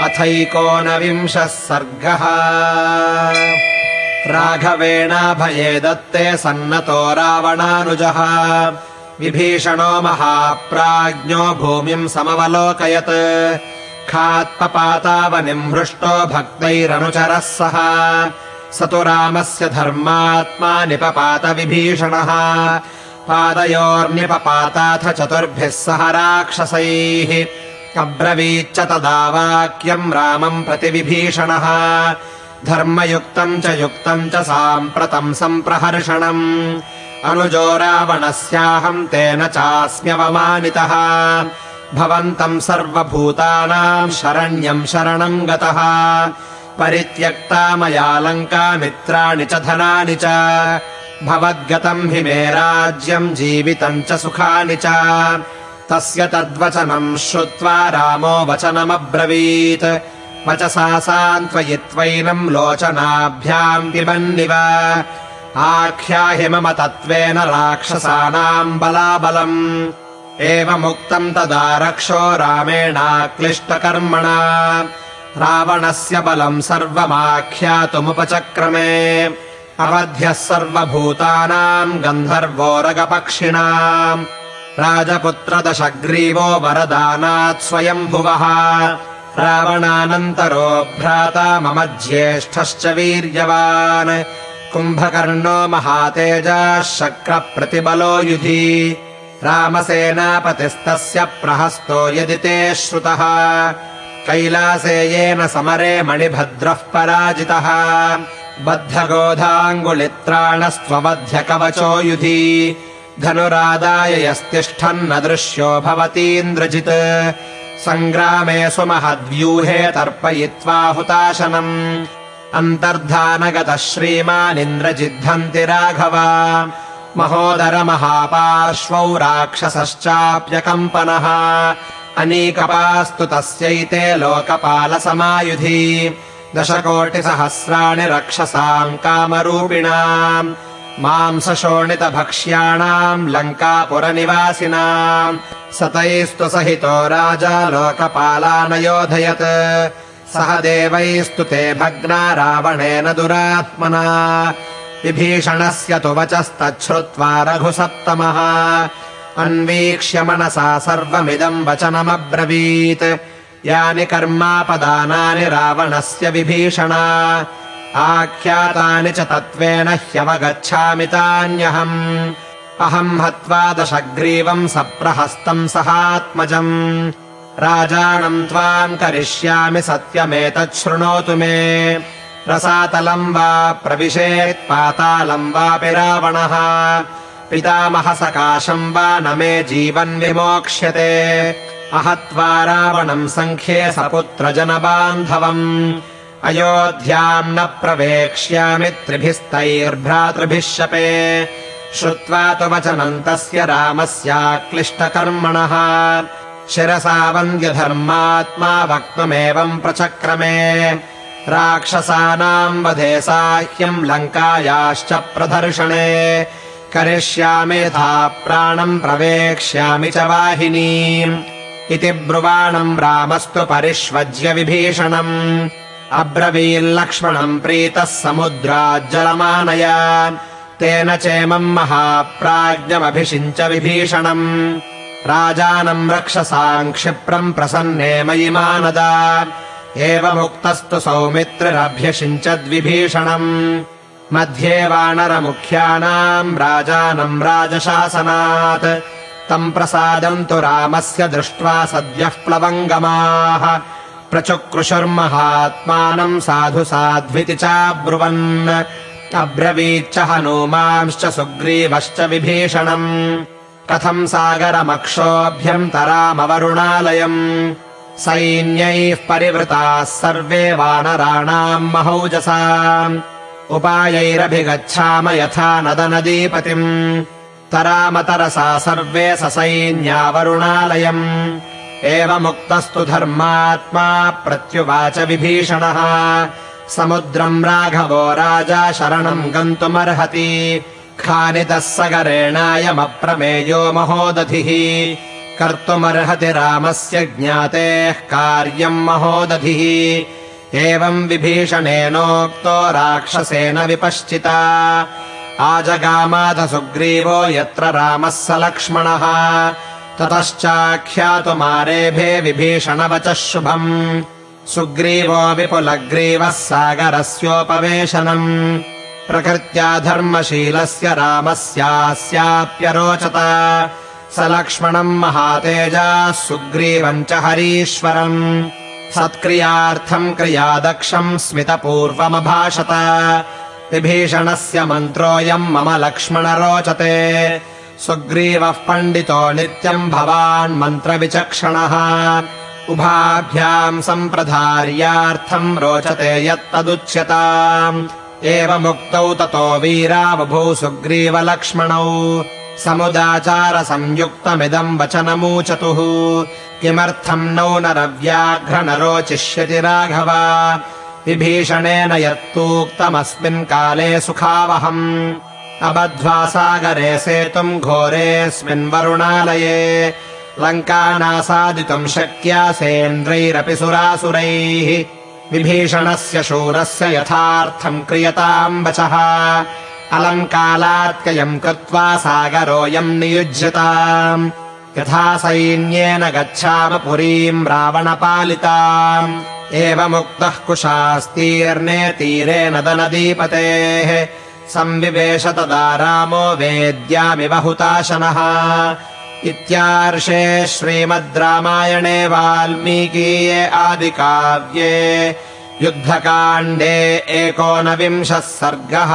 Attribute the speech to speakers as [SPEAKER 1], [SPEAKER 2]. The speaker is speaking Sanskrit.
[SPEAKER 1] अथैकोनविंशः सर्गः। राघवेणाभये दत्ते सन्नतो रावणानुजः। विभीषणो महाप्राज्ञो भूमिम् समवलोकयत्। खात्पपातावनिम् हृष्टो भक्तैरनुचरः सः। स तु रामस्य धर्मात्मा निपपात विभीषणः। पादयोर्निपपाताथ चतुर्भिः सह राक्षसैः अब्रवीच्च तदा वाक्यम् रामम् प्रति विभीषणः। धर्मयुक्तम् च युक्तम् च साम्प्रतम् सम्प्रहर्षणम्। अनुजो रावणस्याहम् तेन चास्म्यवमानितः। भवन्तम् सर्वभूतानाम् शरण्यम् शरणम् गतः। परित्यक्ता मया लङ्का मित्राणि च धनानि च। भवद्गतम् हि मे राज्यम् जीवितम् च सुखानि च तस्य तद्वचनम् श्रुत्वा रामो वचनमब्रवीत्। वचसा सान्त्वयित्वैनम् लोचनाभ्याम् पिबन्निव आख्याहि मम तत्त्वेन राक्षसानाम् बलाबलम्। एवमुक्तम् तदा रक्षो रामेणाक्लिष्टकर्मणा। रावणस्य बलम् सर्वमाख्यातुमुपचक्रमे। अवध्यः सर्वभूतानाम् गन्धर्वोरगपक्षिणाम् राजपुत्रदशग्रीवो वरदानात् स्वयम्भुवः। रावणानन्तरो भ्राता मम ज्येष्ठश्च वीर्यवान्। कुम्भकर्णो महातेजाः शक्रप्रतिबलो युधि। रामसेनापतिस्तस्य प्रहस्तो यदि ते श्रुतः। कैलासे येन समरे मणिभद्रः पराजितः। बद्धगोधाङ्गुलित्राणस्त्वबध्यकवचो युधि धनुरादाय यस्तिष्ठन्न दृश्यो भवतीन्द्रजित्। सङ्ग्रामे सुमहद्व्यूहे तर्पयित्वा हुताशनम् अन्तर्धानगतः श्रीमानिन्द्रजिद्धन्ति राघव महोदरमहापार्श्वौ राक्षसश्चाप्यकम्पनः। अनीकपास्तु तस्यैते लोकपालसमायुधि। दशकोटिसहस्राणि रक्षसाम् कामरूपिणाम् मांसशोणितभक्ष्याणाम् लङ्कापुरनिवासिनाम् सतैस्तु सहितो राजा लोकपालानयोधयत्। सह देवैस्तु ते भग्ना रावणेन दुरात्मना। विभीषणस्य तु वचस्तच्छ्रुत्वा रघुसप्तमः। अन्वीक्ष्य मनसा सर्वमिदम् वचनमब्रवीत्। यानि कर्मापदानानि रावणस्य विभीषणा आख्यातानि च तत्त्वेन ह्यवगच्छामि तान्यहम्। अहम् हत्वा दशग्रीवम् सप्रहस्तम् सहात्मजम्। राजानम् त्वाम् करिष्यामि सत्यमेतत् शृणोतु मे। रसातलम् वा प्रविशेत् पातालम् वापि रावणः पितामहसकाशम् वा न मे जीवन् विमोक्ष्यते। अहत्वा रावणम् सङ्ख्ये सपुत्रजनबान्धवम् अयोध्याम् न प्रवेक्ष्यामि त्रिभिस्तैर्भ्रातृभिः शपे। श्रुत्वा तु वचनम् तस्य रामस्याक्लिष्टकर्मणः। शिरसा वन्द्यधर्मात्मा वक्तुमेवम् प्रचक्रमे। राक्षसानाम् वधे साह्यम् लङ्कायाश्च प्रदर्शने। करिष्यामि यथा प्राणम् प्रवेक्ष्यामि च वाहिनीम्। इति ब्रुवाणम् रामस्तु परिष्वज्य विभीषणम् अब्रवील्लक्ष्मणम् प्रीतः समुद्राज्जलमानय। तेन चेमम् महाप्राज्ञमभिषिञ्च विभीषणम्। राजानम् रक्षसाम् क्षिप्रम् प्रसन्ने मयि मानदा। एवमुक्तस्तु सौमित्रिरभ्यषिञ्चद्विभीषणम् मध्ये वानरमुख्यानाम् राजानम् राजशासनात्। तम् प्रसादम् तु रामस्य दृष्ट्वा सद्यः प्लवङ्गमाः प्रचुक्रुशुर्महात्मानम् साधु साध्विति चाब्रुवन्। अब्रवीच्च हनूमांश्च सुग्रीवश्च विभीषणम्। कथम् सागरमक्षोभ्यम् तरामवरुणालयम्। सैन्यैः परिवृताः सर्वे वानराणाम् महौजसा। उपायैरभिगच्छाम यथा नदनदीपतिम्। तरामतरसा सर्वे ससैन्यावरुणालयम् एवमुक्तस्तु धर्मात्मा प्रत्युवाच विभीषणः। समुद्रम् राघवो राजा शरणम् गन्तुमर्हति। खानितः सगरेणायमप्रमेयो महोदधिः। कर्तुमर्हति रामस्य ज्ञातेः कार्यम् महोदधिः। एवम् विभीषणेनोक्तो राक्षसेन विपश्चिता। आजगामाथ सुग्रीवो यत्र रामः स लक्ष्मणः ततश्चाख्यातुमारेभे विभीषणवचः शुभम्। सुग्रीवो विपुलग्रीवः सागरस्योपवेशनम्। प्रकृत्या धर्मशीलस्य रामस्यास्याप्यरोचत। स लक्ष्मणम् महातेजाः सुग्रीवम् च हरीश्वरम्। सत्क्रियार्थम् क्रियादक्षम् स्मितपूर्वमभाषत। विभीषणस्य मन्त्रोऽयम् मम लक्ष्मण रोचते सुग्रीवः पण्डितो नित्यम् भवान् मन्त्रविचक्षणः। उभाभ्याम् सम्प्रधार्यार्थम् रोचते यत्तदुच्यता एवमुक्तौ ततो वीरावभू सुग्रीवलक्ष्मणौ। समुदाचारसंयुक्तमिदम् वचनमूचतुः। किमर्थम् नौ नरव्याघ्र न रोचिष्यति राघव? विभीषणेन यत्तूक्तमस्मिन् काले सुखावहम् अबध्वा सागरे सेतुम् घोरेऽस्मिन् वरुणालये। लङ्कानासादितुम् शक्या सेन्द्रैरपि सुरासुरैः। विभीषणस्य शूरस्य यथार्थम् क्रियताम् वचः। अलम् कालात्कयम् कृत्वा सागरोऽयम् नियुज्यताम्। यथा सैन्येन गच्छाम पुरीम् रावणपालिताम्। एवमुक्तः कुशास्तीर्णे तीरे नदनदीपतेः संविवेश तदा रामो वेद्यामिव हुताशनः इत्यार्षे श्रीमद् रामायणे वाल्मीकीये आदिकाव्ये युद्धकाण्डे एकोनविंशः सर्गः